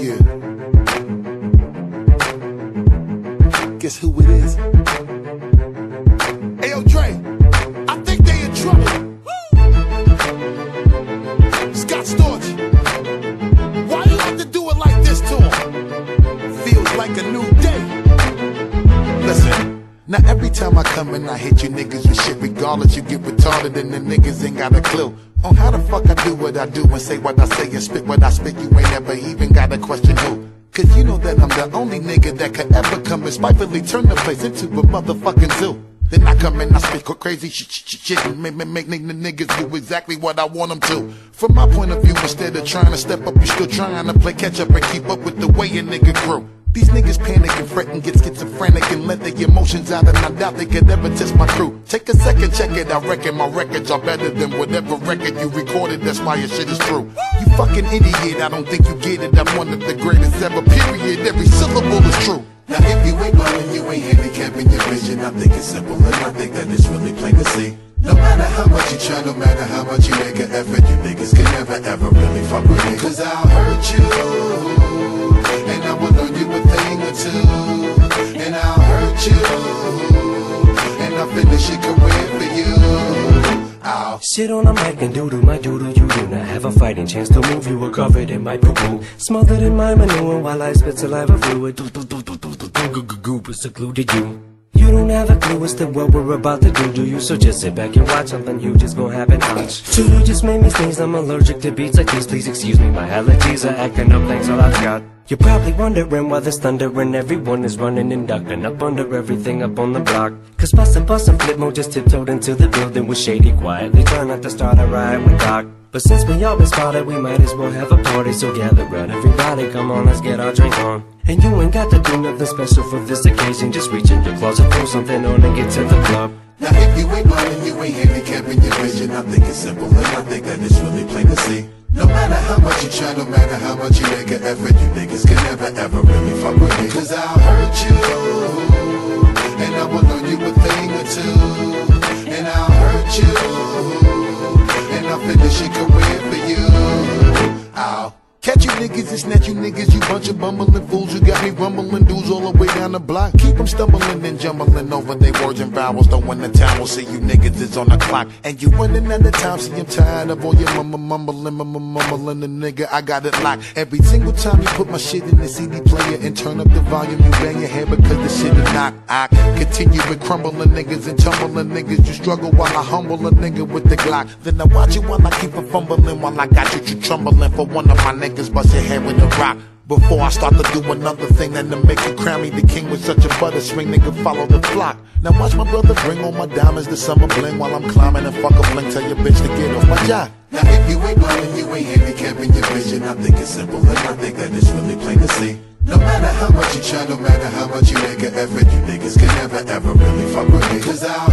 Yeah. Guess who it is? Ayo, Dre, I think they in trouble. Scott Storch, why you have to do it like this to him? Feels like a new day. Listen. Now every time I come and I hit you niggas with shit, regardless you get retarded and the niggas ain't got a clue on how the fuck I do what I do and say what I say and spit what I spit. You ain't never even got a question who. Cause you know that I'm the only nigga that could ever come and spitefully turn the place into a motherfucking zoo. Then I come and I speak crazy shit, shit, shit and make, make, make niggas do exactly what I want them to. From my point of view, instead of trying to step up, you still trying to play catch up and keep up with the way a nigga grew. These niggas panic and fret and get schizophrenic and let their emotions out and I doubt they could ever test my crew. Take a second, check it, I reckon my records are better than whatever record you recorded, that's why your shit is true. Fucking idiot, I don't think you get it, I'm one of the greatest ever, period, every syllable is true. Now if you ain't blind, you ain't handicapping your vision, I think it's simple and I think that it's really plain to see. No matter how much you try, no matter how much you make an effort, you niggas can never ever really fuck with me. Cause I'll hurt you, and I will learn you a thing or two, Sit on a mic and doodle my doodle you do not have a fighting chance to move. You were covered in my poo poo, smothered in my manure while I spit saliva fluid. Do do do do do do do goo goo goo, but secluded you. You don't have a clue as to what we're about to do, do you? So just sit back and watch something huge is gonna happen. Ouch. Two, you just made me sneeze. I'm allergic to beats like these. Please excuse me, my allergies are acting up. Thanks all I've got. You're probably wondering why there's thunder and everyone is running and ducking up under everything up on the block. Cause Bus-a-Bus and Flipmo just tiptoed into the building with Shady quietly trying not to start a riot with Doc. But since we all been spotted, we might as well have a party. So gather round, everybody, come on, let's get our drink on. And you ain't got to do nothing special for this occasion. Just reach in your closet, throw something on, and get to the club. Now if you ain't blind you ain't handicapping your vision, I think it's simple and I think that it's really plain to see. No matter how much you try, no matter how much you make an effort, you niggas can never ever really fuck with me. Cause I'll hurt you, and I will know you a thing or two, I'll finish niggas and snatch you niggas, you bunch of bumbling fools. You got me rumbling dudes all the way down the block. Keep them stumbling and jumbling over their words and vowels. Don't win the time, we'll see you niggas is on the clock. And you running out of time, see I'm tired of all your mumble mumbling, mumble mumbling. The nigga, I got it locked. Every single time you put my shit in the CD player and turn up the volume, you bang your head because the shit is not. I continue with crumbling niggas and tumbling niggas. You struggle while I humble a nigga with the Glock. Then I watch you while I keep a fumbling while I got you, you trembling for one of my niggas. Your head with a rock. Before I start to do another thing and to make you crown me the king with such a butter swing, nigga, follow the flock. Now watch my brother bring all my diamonds to summer bling while I'm climbing and fuck a bling. Tell your bitch to get off my job. Now if you ain't and you ain't handicapping your vision, I think it's simple and I think that it's really plain to see. No matter how much you try, no matter how much you make an effort, you niggas can never ever really fuck with me. Cause I'll